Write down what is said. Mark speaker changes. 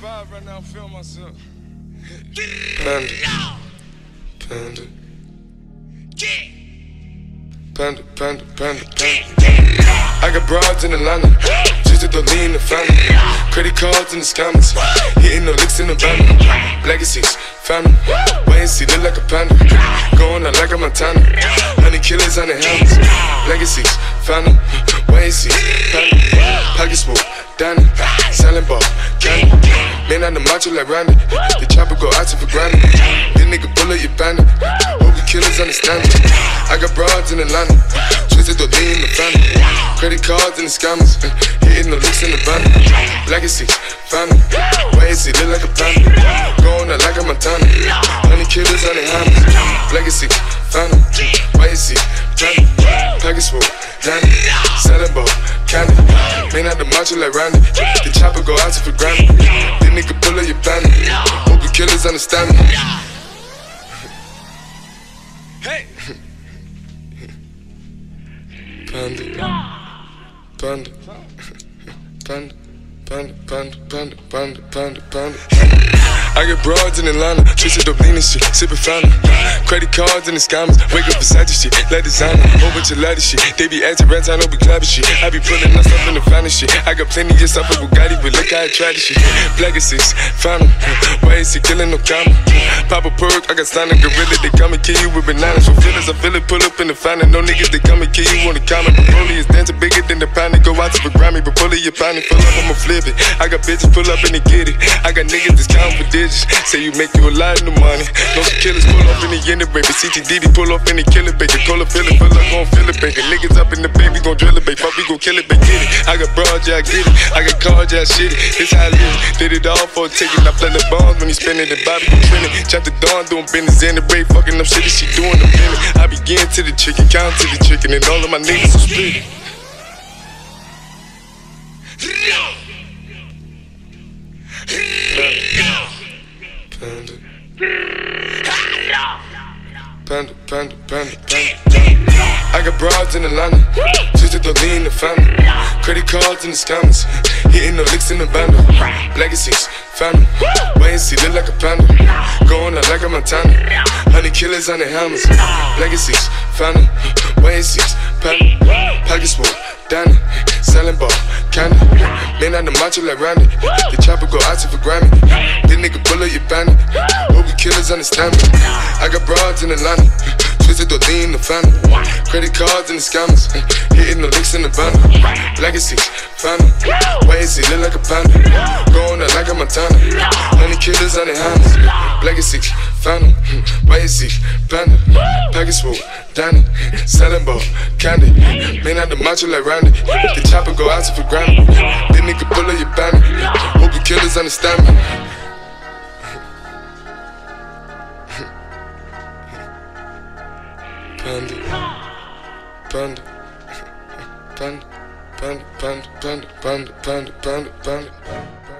Speaker 1: vibe right now. Feeling myself. Panda. Panda. Panda, panda, panda, panda. I got broads in Atlanta. Just to lean the family. Credit cards in the scammers. Hitting the licks in the van. Legacies, family. Wait and see, look like a panda. Going out like a Montana. Honey killers on the helmets. Legacies, family. Wait and see, family. Pockets Danny. Selling ball, candy. Man on the macho like Randy. The chopper go out for granted. This nigga bullet, you bandit. Hope the killers understand me. I got broads in Atlanta. Twisted the lean in the family. Credit cards and the scammers. Hitting the licks in the van. Legacy, family. Wait and see, look like a panda. Going out like a Montana. Honey killers on the hammers. Legacy, family. Man out the macho like Randy. The chopper go out to for granted. This nigga pull up your bandit. Hope the killers understand me. Hey! Panda. Panda. Panda. Panda, panda, panda, panda, panda, panda. I get broads in Atlanta, lean and shit, sippin' fountain. Credit cards and the scammers, wake up beside the shit, let designer, of lattice shit. They be acting rats, I know be clapping shit. I be pulling up stuff in the finest shit. I got plenty of stuff with Bugatti, but look how I try this shit. Black is six, fountain, why is he killing no comma? Pop a perk, I got standing gorilla, they come and kill you with bananas. For feelings, I feel it, pull up in the fountain. No niggas, they come and kill you on the comment. The is dancing bigger than the pound, go out to the Grammy, but pull it, your pound, pull up, I'ma flip it. I got bitches pull up and they get it. I got niggas that's counting for Say you make you a lot of money. No killers pull off in the end of baby. CTDD pull off in the killer baby. Call a feeling, feel like gon' feel it, baby. Niggas up in the baby, gon' drill it, baby. Fuck, we gon' kill it, baby. Get it. I got broad, yeah, I get it. I got cards, yeah, shit it. This how I live. Did it all for a ticket. I play the bombs when he spinning the Bobby gon' trending. Chop the dawn, doing business in the break. Fucking up shit, she doing the minute. I begin to the chicken, count to the chicken, and all of my niggas are split. Panda, panda, panda, panda. I got broads in Atlanta, just to lean the family. Credit cards and the scammers, hitting the licks in the bundle. Legacies, family, wait and see, look like a panda. Going out like a Montana, honey killers on the helmets. Legacies, family, wait and see, panda. Pockets full, Danny, selling ball, candy. Man on the macho like Randy, the chopper go out to for Grammy. This nigga bullet, you bandit. Hope killers understand me. I got broads in Atlanta, twisted the lean in the family. Credit cards and the scammers, hitting the licks in the bundle. Legacy, family, wait and see, look like a panda. Going out like a Montana, honey killers on the hands. Legacy, family, see, panda. Package Danny, selling ball, candy. Man out the macho like Randy, the chopper go out for granted. This nigga pull up your bandit. Hope the killers understand me. Panda. Panda. Panda. Panda. Panda. Panda. Panda. Panda. Panda. Panda.